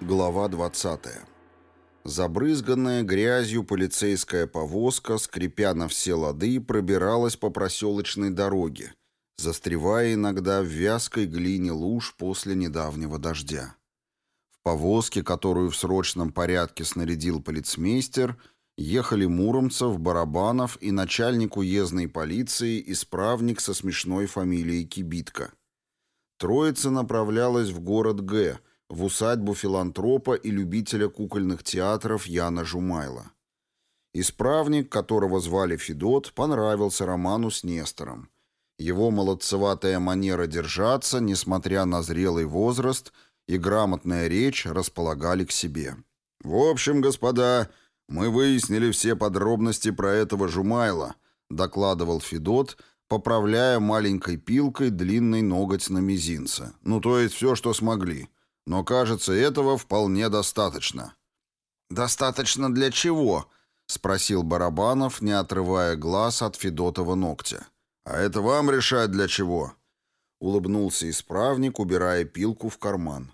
Глава 20. Забрызганная грязью полицейская повозка, скрипя на все лады, пробиралась по проселочной дороге, застревая иногда в вязкой глине луж после недавнего дождя. В повозке, которую в срочном порядке снарядил полицмейстер, ехали Муромцев, Барабанов и начальник уездной полиции, исправник со смешной фамилией Кибитка. Троица направлялась в город Г, в усадьбу филантропа и любителя кукольных театров Яна Жумайла. Исправник, которого звали Федот, понравился Роману с Нестором. Его молодцеватая манера держаться, несмотря на зрелый возраст, и грамотная речь располагали к себе. «В общем, господа, мы выяснили все подробности про этого Жумайла», докладывал Федот, поправляя маленькой пилкой длинный ноготь на мизинце. Ну, то есть все, что смогли. Но, кажется, этого вполне достаточно. «Достаточно для чего?» — спросил Барабанов, не отрывая глаз от Федотова ногтя. «А это вам решать для чего?» — улыбнулся исправник, убирая пилку в карман.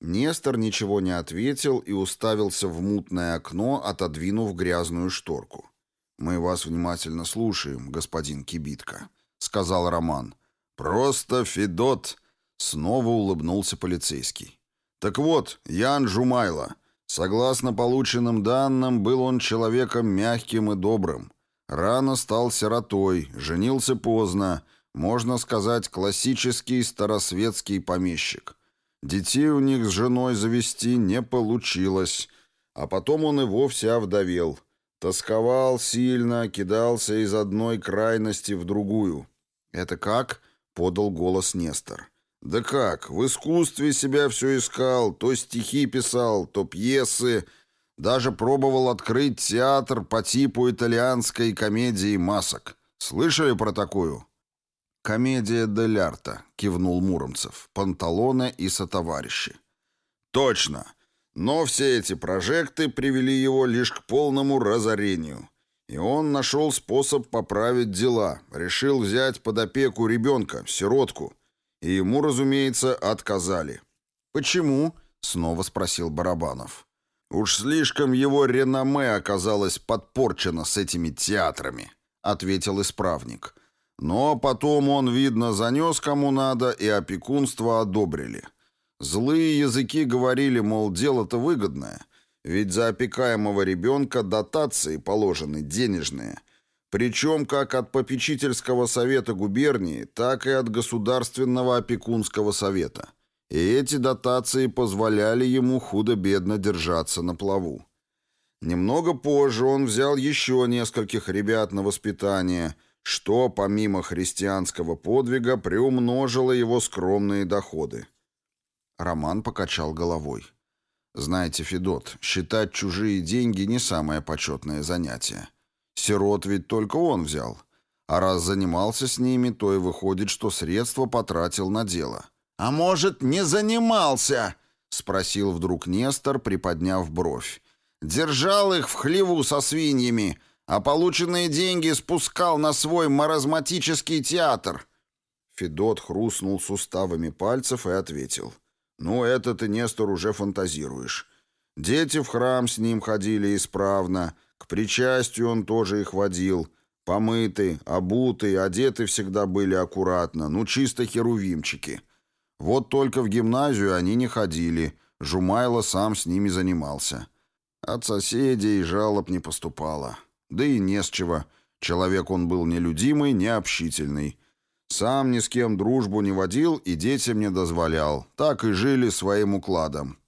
Нестор ничего не ответил и уставился в мутное окно, отодвинув грязную шторку. «Мы вас внимательно слушаем, господин Кибитка», — сказал Роман. «Просто Федот», — снова улыбнулся полицейский. «Так вот, Ян Жумайло. Согласно полученным данным, был он человеком мягким и добрым. Рано стал сиротой, женился поздно, можно сказать, классический старосветский помещик. Детей у них с женой завести не получилось, а потом он и вовсе овдовел». Тосковал сильно, кидался из одной крайности в другую. «Это как?» — подал голос Нестор. «Да как? В искусстве себя все искал, то стихи писал, то пьесы. Даже пробовал открыть театр по типу итальянской комедии масок. Слышали про такую?» «Комедия дель арта», — кивнул Муромцев. «Панталоне и сотоварищи». «Точно! Но все эти прожекты привели его лишь к полному разорению. И он нашел способ поправить дела, решил взять под опеку ребенка, сиротку. И ему, разумеется, отказали. «Почему?» — снова спросил Барабанов. «Уж слишком его реноме оказалось подпорчено с этими театрами», — ответил исправник. «Но потом он, видно, занес кому надо, и опекунство одобрили». Злые языки говорили, мол, дело-то выгодное, ведь за опекаемого ребенка дотации положены денежные, причем как от попечительского совета губернии, так и от государственного опекунского совета. И эти дотации позволяли ему худо-бедно держаться на плаву. Немного позже он взял еще нескольких ребят на воспитание, что, помимо христианского подвига, приумножило его скромные доходы. Роман покачал головой. «Знаете, Федот, считать чужие деньги не самое почетное занятие. Сирот ведь только он взял. А раз занимался с ними, то и выходит, что средства потратил на дело». «А может, не занимался?» — спросил вдруг Нестор, приподняв бровь. «Держал их в хлеву со свиньями, а полученные деньги спускал на свой маразматический театр». Федот хрустнул суставами пальцев и ответил. «Ну, это ты, Нестор, уже фантазируешь. Дети в храм с ним ходили исправно, к причастию он тоже их водил. Помыты, обуты, одеты всегда были аккуратно, ну, чисто херувимчики. Вот только в гимназию они не ходили, Жумайло сам с ними занимался. От соседей жалоб не поступало. Да и не с чего. Человек он был нелюдимый, необщительный. Сам ни с кем дружбу не водил и детям не дозволял. Так и жили своим укладом.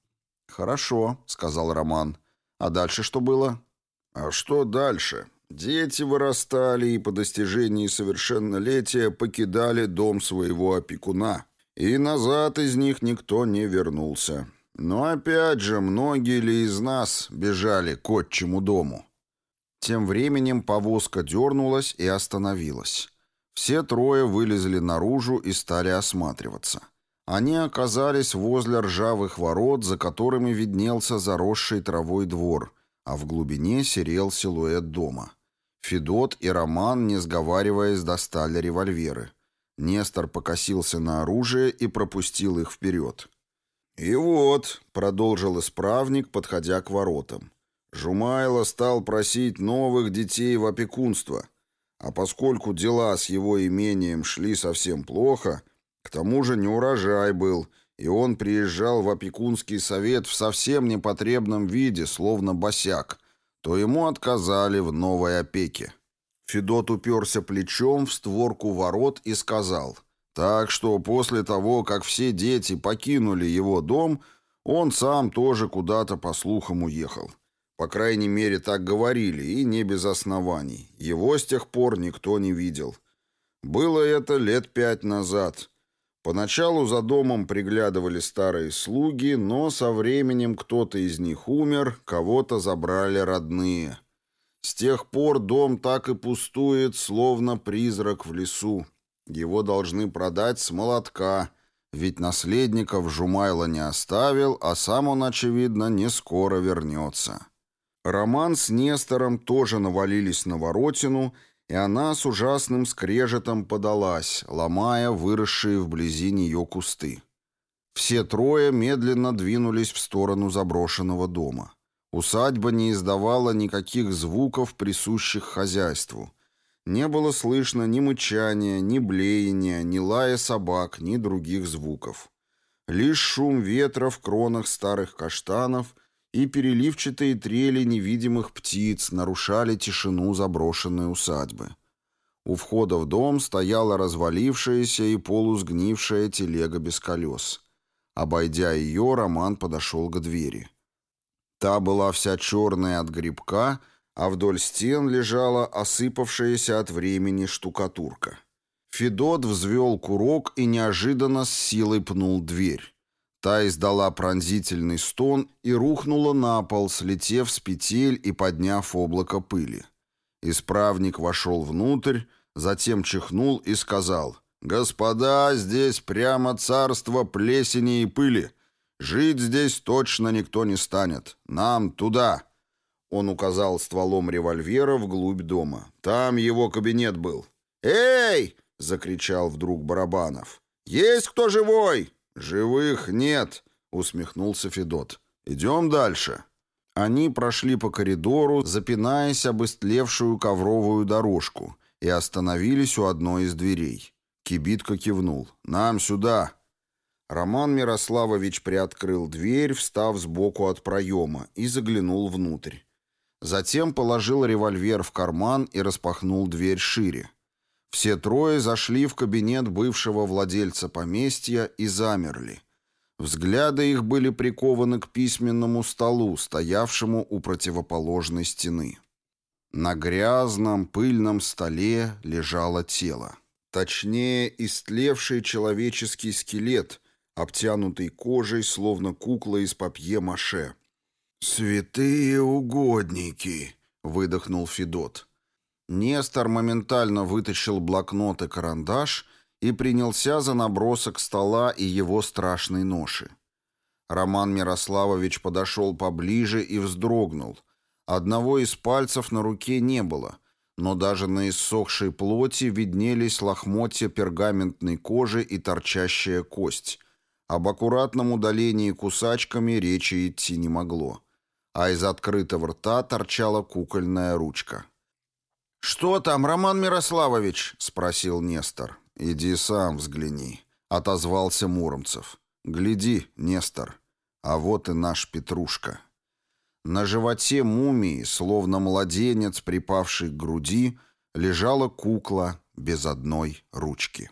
«Хорошо», — сказал Роман. «А дальше что было?» «А что дальше?» Дети вырастали и по достижении совершеннолетия покидали дом своего опекуна. И назад из них никто не вернулся. Но опять же, многие ли из нас бежали к отчему дому? Тем временем повозка дернулась и остановилась. Все трое вылезли наружу и стали осматриваться. Они оказались возле ржавых ворот, за которыми виднелся заросший травой двор, а в глубине серел силуэт дома. Федот и Роман, не сговариваясь, достали револьверы. Нестор покосился на оружие и пропустил их вперед. «И вот», — продолжил исправник, подходя к воротам, Жумайло стал просить новых детей в опекунство, а поскольку дела с его имением шли совсем плохо, к тому же неурожай был, и он приезжал в опекунский совет в совсем непотребном виде, словно босяк, то ему отказали в новой опеке. Федот уперся плечом в створку ворот и сказал, так что после того, как все дети покинули его дом, он сам тоже куда-то по слухам уехал. По крайней мере, так говорили, и не без оснований. Его с тех пор никто не видел. Было это лет пять назад. Поначалу за домом приглядывали старые слуги, но со временем кто-то из них умер, кого-то забрали родные. С тех пор дом так и пустует, словно призрак в лесу. Его должны продать с молотка, ведь наследников Жумайло не оставил, а сам он, очевидно, не скоро вернется. Роман с Нестором тоже навалились на воротину, и она с ужасным скрежетом подалась, ломая выросшие вблизи нее кусты. Все трое медленно двинулись в сторону заброшенного дома. Усадьба не издавала никаких звуков, присущих хозяйству. Не было слышно ни мычания, ни блеяния, ни лая собак, ни других звуков. Лишь шум ветра в кронах старых каштанов и переливчатые трели невидимых птиц нарушали тишину заброшенной усадьбы. У входа в дом стояла развалившаяся и полусгнившая телега без колес. Обойдя ее, Роман подошел к двери. Та была вся черная от грибка, а вдоль стен лежала осыпавшаяся от времени штукатурка. Федот взвел курок и неожиданно с силой пнул дверь. Та издала пронзительный стон и рухнула на пол, слетев с петель и подняв облако пыли. Исправник вошел внутрь, затем чихнул и сказал, «Господа, здесь прямо царство плесени и пыли. Жить здесь точно никто не станет. Нам туда!» Он указал стволом револьвера вглубь дома. «Там его кабинет был». «Эй!» — закричал вдруг Барабанов. «Есть кто живой?» «Живых нет», — усмехнулся Федот. «Идем дальше». Они прошли по коридору, запинаясь об истлевшую ковровую дорожку, и остановились у одной из дверей. Кибитка кивнул. «Нам сюда!» Роман Мирославович приоткрыл дверь, встав сбоку от проема, и заглянул внутрь. Затем положил револьвер в карман и распахнул дверь шире. Все трое зашли в кабинет бывшего владельца поместья и замерли. Взгляды их были прикованы к письменному столу, стоявшему у противоположной стены. На грязном, пыльном столе лежало тело. Точнее, истлевший человеческий скелет, обтянутый кожей, словно кукла из папье-маше. «Святые угодники!» — выдохнул Федот. Нестор моментально вытащил блокнот и карандаш и принялся за набросок стола и его страшной ноши. Роман Мирославович подошел поближе и вздрогнул. Одного из пальцев на руке не было, но даже на иссохшей плоти виднелись лохмотья пергаментной кожи и торчащая кость. Об аккуратном удалении кусачками речи идти не могло. А из открытого рта торчала кукольная ручка. «Что там, Роман Мирославович?» — спросил Нестор. «Иди сам взгляни», — отозвался Муромцев. «Гляди, Нестор, а вот и наш Петрушка». На животе мумии, словно младенец, припавший к груди, лежала кукла без одной ручки.